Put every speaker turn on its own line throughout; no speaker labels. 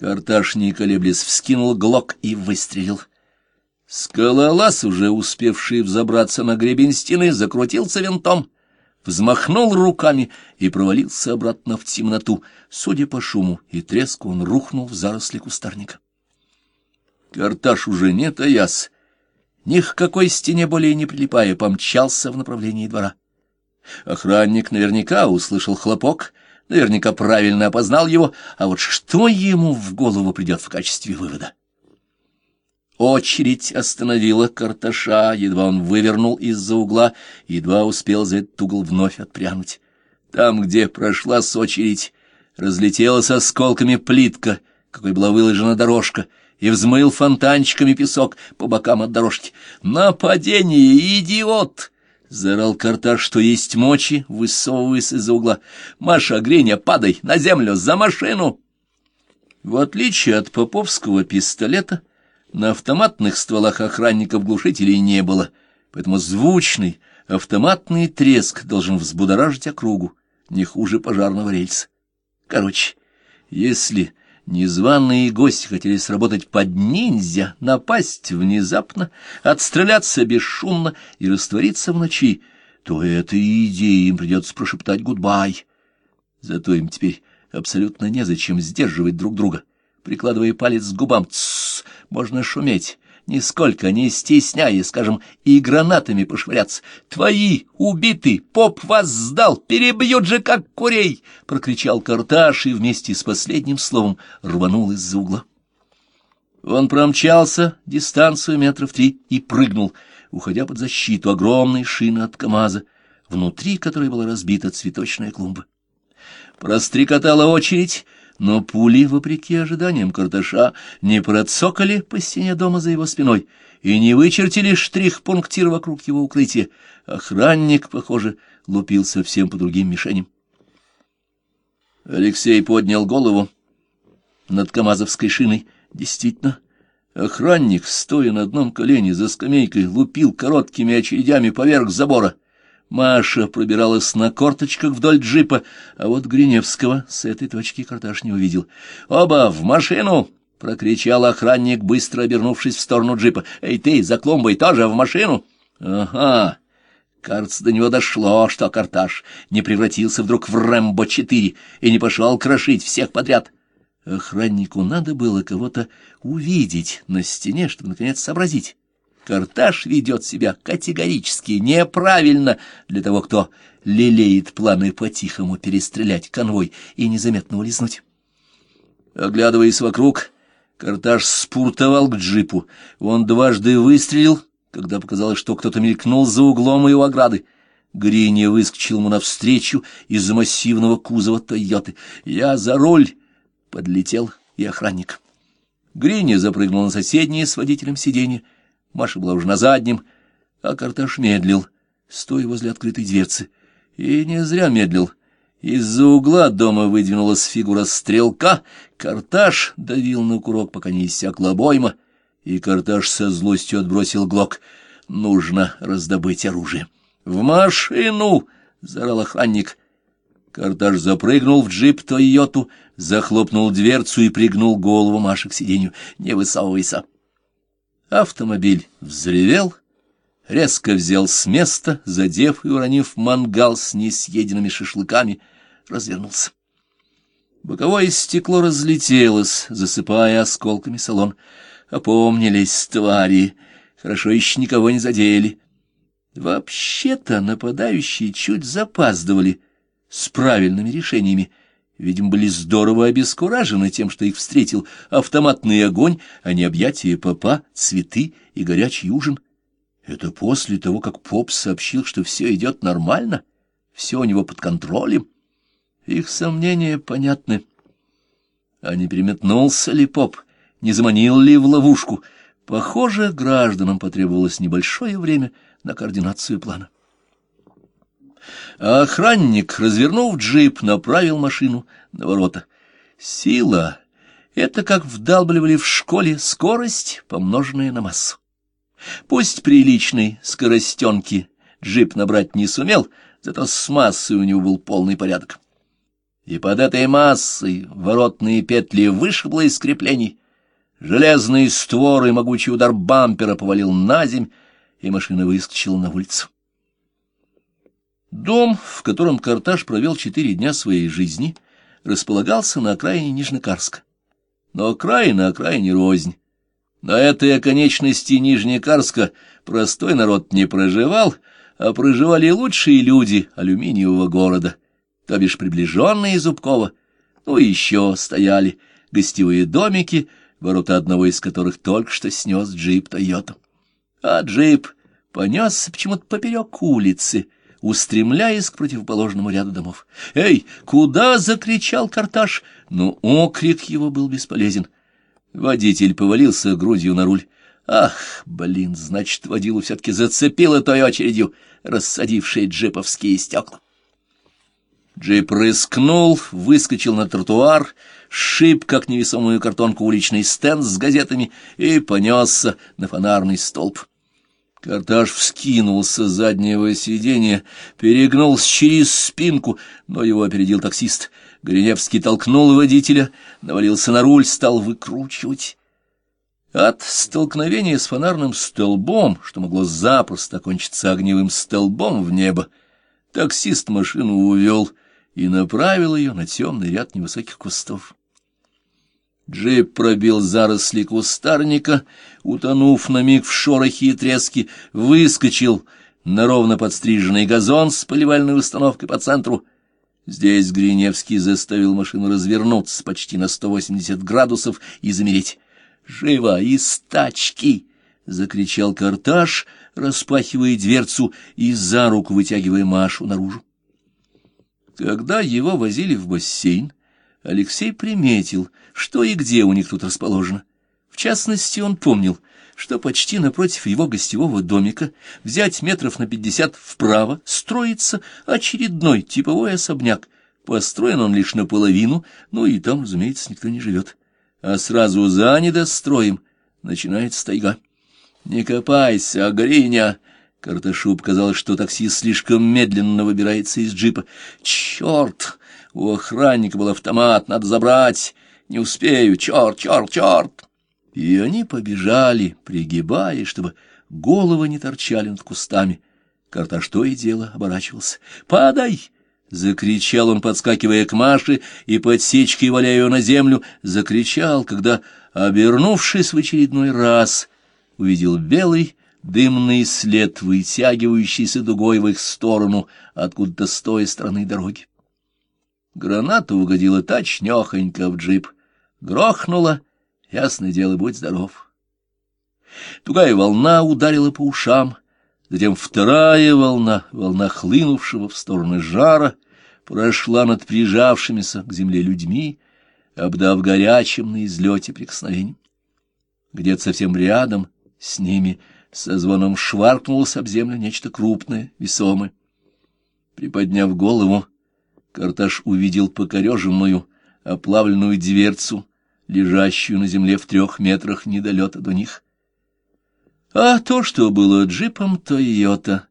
Карташ, не колеблясь, вскинул глок и выстрелил. Скалолаз, уже успевший взобраться на гребень стены, закрутился винтом, взмахнул руками и провалился обратно в темноту. Судя по шуму и треску, он рухнул в заросли кустарника. Карташ уже не таясь, ни к какой стене более не прилипая, помчался в направлении двора. Охранник наверняка услышал хлопок, наверняка правильно опознал его, а вот что ему в голову придет в качестве вывода? Очередь остановила Карташа, едва он вывернул из-за угла, едва успел за этот угол вновь отпрянуть. Там, где прошла с очередь, разлетелась осколками плитка, какой была выложена дорожка, и взмыл фонтанчиками песок по бокам от дорожки. «Нападение, идиот!» — заорал Карташ, что есть мочи, высовываясь из-за угла. «Маша, Гриня, падай на землю, за машину!» В отличие от поповского пистолета, на автоматных стволах охранников глушителей не было, поэтому звучный автоматный треск должен взбудоражить округу, не хуже пожарного рельса. Короче, если незваные гости хотели сработать под ниндзя, напасть внезапно, отстреляться бесшумно и раствориться в ночи, то этой идее им придется прошептать «гудбай». Зато им теперь абсолютно незачем сдерживать друг друга прикладывая палец к губам. Тссс, можно шуметь, нисколько не стесняясь, скажем, и гранатами пошвыряться. «Твои убиты! Поп вас сдал! Перебьют же, как курей!» — прокричал Карташ и вместе с последним словом рванул из-за угла. Он промчался дистанцию метров три и прыгнул, уходя под защиту огромной шины от КамАЗа, внутри которой была разбита цветочная клумба. Прострекотала очередь — но пули, вопреки ожиданиям Карташа, не процокали по стене дома за его спиной и не вычертили штрих-пунктир вокруг его укрытия. Охранник, похоже, лупил совсем по другим мишеням. Алексей поднял голову над камазовской шиной. Действительно, охранник, стоя на одном колене за скамейкой, лупил короткими очередями поверх забора. Маша пробиралась на корточках вдоль джипа, а вот Гриневского с этой точки Карташ не увидел. «Оба в машину!» — прокричал охранник, быстро обернувшись в сторону джипа. «Эй ты, за клумбой тоже в машину?» «Ага!» Кажется, до него дошло, что Карташ не превратился вдруг в Рэмбо-4 и не пошел крошить всех подряд. Охраннику надо было кого-то увидеть на стене, чтобы, наконец, сообразить. Карташ ведет себя категорически неправильно для того, кто лелеет планы по-тихому перестрелять конвой и незаметно улизнуть. Оглядываясь вокруг, Карташ спуртовал к джипу. Он дважды выстрелил, когда показалось, что кто-то мелькнул за углом его ограды. Гриня выскочил ему навстречу из-за массивного кузова Тойоты. «Я за руль!» — подлетел и охранник. Гриня запрыгнул на соседнее с водителем сиденье. Маша была уже на заднем, а Карташ медлил, стоя возле открытой дверцы. И не зря медлил. Из-за угла дома выдвинулась фигура стрелка, Карташ давил на курок, пока не иссякла обойма, и Карташ со злостью отбросил глок. Нужно раздобыть оружие. «В машину!» — заорал охранник. Карташ запрыгнул в джип Тойоту, захлопнул дверцу и пригнул голову Маши к сиденью. «Не высовывайся!» Автомобиль взревел, резко взял с места, задев и уронив мангал с несъеденными шашлыками, развернулся. Боковое стекло разлетелось, засыпая осколками салон. Опомнились твари, хорошо еще никого не задели. Вообще-то нападающие чуть запаздывали с правильными решениями, видимо, были здорово обескуражены тем, что их встретил автоматный огонь, а не объятия попа, цветы и горячий ужин. Это после того, как поп сообщил, что все идет нормально, все у него под контролем. Их сомнения понятны. А не переметнулся ли поп, не заманил ли в ловушку? Похоже, гражданам потребовалось небольшое время на координацию плана. А охранник, развернув джип, направил машину на ворота. Сила — это как вдалбливали в школе скорость, помноженная на массу. Пусть приличной скоростенки джип набрать не сумел, зато с массой у него был полный порядок. и под этой массой воротные петли вышибло из креплений. Железные створы, могучий удар бампера повалил на земь, и машина выскочила на улицу. Дом, в котором Карташ провел четыре дня своей жизни, располагался на окраине Нижнекарска. Но окраина окраине рознь. На этой оконечности Нижнекарска простой народ не проживал, а проживали лучшие люди алюминиевого города, то бишь приближенные Зубкова. Ну и еще стояли гостевые домики, ворота одного из которых только что снес джип «Тойота». А джип понесся почему-то поперек улицы, устремляясь к противоположному ряду домов. «Эй, куда?» — закричал Карташ, но окрик его был бесполезен. Водитель повалился грудью на руль. Ах, блин, значит, водилу все-таки зацепило той очередью, рассадившей джиповские стекла. Джип рыскнул, выскочил на тротуар, шип, как невесомую картонку, уличный стенд с газетами и понесся на фонарный столб. Картаж вскинулся с заднего сиденья, перегнулся через спинку, но его опередил таксист. Гриневский толкнул водителя, навалился на руль, стал выкручивать. От столкновения с фонарным столбом, что могло запросто окончиться огневым столбом в небо, таксист машину увел и направил ее на темный ряд невысоких кустов. Джип пробил заросли кустарника, утонув на миг в шорохе и треске, выскочил на ровно подстриженный газон с поливальной установкой по центру. Здесь Гриневский заставил машину развернуться почти на 180 градусов и замереть. «Живо! Из тачки!» — закричал Карташ, распахивая дверцу и за руку вытягивая Машу наружу. Когда его возили в бассейн, Алексей приметил, что и где у них тут расположено. В частности, он помнил, что почти напротив его гостевого домика, взять метров на пятьдесят вправо, строится очередной типовой особняк. Построен он лишь наполовину, ну и там, разумеется, никто не живет. А сразу за недостроем начинается тайга. «Не копайся, Гриня!» Карташу показалось, что таксист слишком медленно выбирается из джипа. «Черт! У охранника был автомат, надо забрать! Не успею! Черт, черт, черт!» И они побежали, пригибаясь, чтобы головы не торчали над кустами. Карташ то и дело оборачивался. «Падай!» — закричал он, подскакивая к Маше и подсечкой валяя ее на землю, закричал, когда, обернувшись в очередной раз, увидел белый дымный след, вытягивающийся дугой в их сторону откуда-то с той стороны дороги. Граната угодила точнёхонько в джип, грохнула, ясное дело, будь здоров. Тугая волна ударила по ушам, затем вторая волна, волна хлынувшего в стороны жара, прошла над прижавшимися к земле людьми, обдав горячим на излете прикосновением. Где-то совсем рядом с ними — со звоном шваркнулось об землю нечто крупное, весомое. Приподняв голову, Карташ увидел покореженную, оплавленную дверцу, лежащую на земле в трех метрах недолета до них. А то, что было джипом Тойота,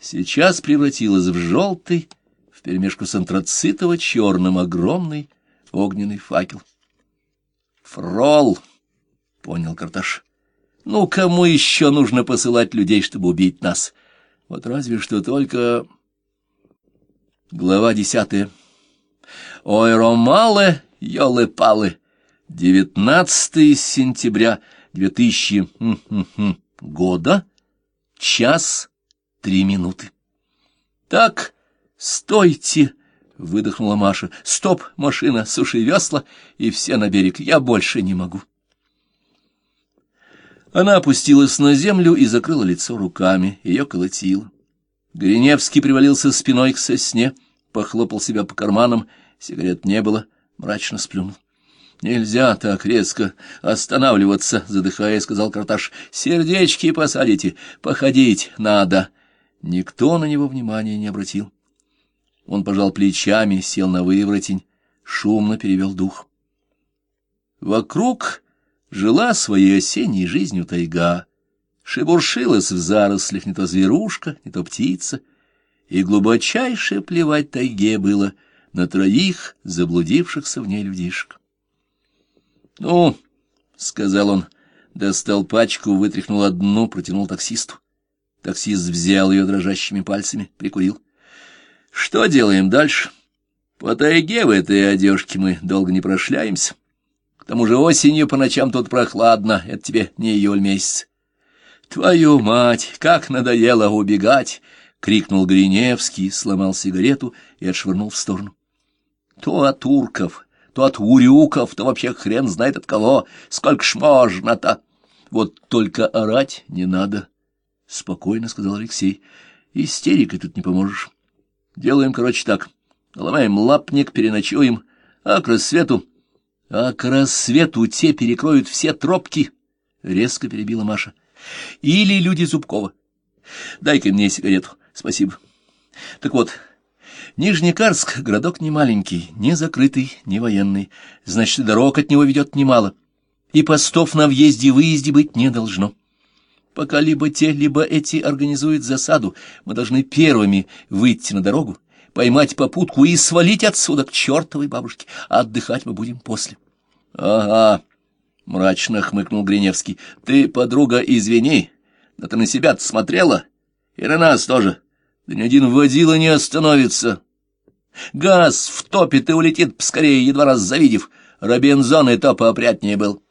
сейчас превратилось в желтый, вперемешку с антрацитово-черным огромный огненный факел. «Фрол!» — понял Карташ. Ну, кому еще нужно посылать людей, чтобы убить нас? Вот разве что только... Глава десятая. Ой, Ромале, ёлы-палы, 19 сентября 2000 года, час три минуты. Так, стойте, выдохнула Маша. Стоп, машина, суши весла, и все на берег, я больше не могу. Она опустилась на землю и закрыла лицо руками, ее колотило. Гриневский привалился спиной к сосне, похлопал себя по карманам, сигарет не было, мрачно сплюнул. «Нельзя так резко останавливаться», — задыхая, сказал Карташ. «Сердечки посадите, походить надо». Никто на него внимания не обратил. Он пожал плечами, сел на выворотень, шумно перевел дух. Вокруг жила своей осенней жизнью тайга, шебуршилась в зарослях не то зверушка, не то птица, и глубочайше плевать тайге было на троих заблудившихся в ней людишек. — Ну, — сказал он, достал пачку, вытряхнул одну, протянул таксисту. Таксист взял ее дрожащими пальцами, прикурил. — Что делаем дальше? По тайге в этой одежке мы долго не прошляемся. К тому же осенью по ночам тут прохладно, это тебе не июль месяц. — Твою мать, как надоело убегать! — крикнул Гриневский, сломал сигарету и отшвырнул в сторону. То от турков, то от урюков, то вообще хрен знает от кого. Сколько ж можно-то? Вот только орать не надо, — спокойно сказал Алексей. Истерикой тут не поможешь. Делаем, короче, так. Ломаем лапник, переночуем, а к рассвету... А к рассвету те перекроют все тропки, — резко перебила Маша. Или люди Зубкова. Дай-ка мне сигарету. Спасибо. Так вот, Нижнекарск — городок не маленький, не закрытый, не военный, значит, дорог от него ведет немало, и постов на въезде-выезде быть не должно. Пока либо те, либо эти организуют засаду, мы должны первыми выйти на дорогу, поймать попутку и свалить отсюда к чертовой бабушке, а отдыхать мы будем после. — Ага, — мрачно хмыкнул Гриневский, — ты, подруга, извини, но ты на себя смотрела, и на нас тоже. Да ни один водила не остановится. Газ втопит и улетит поскорее, едва раз завидев. Робинзон и то поопрятнее был.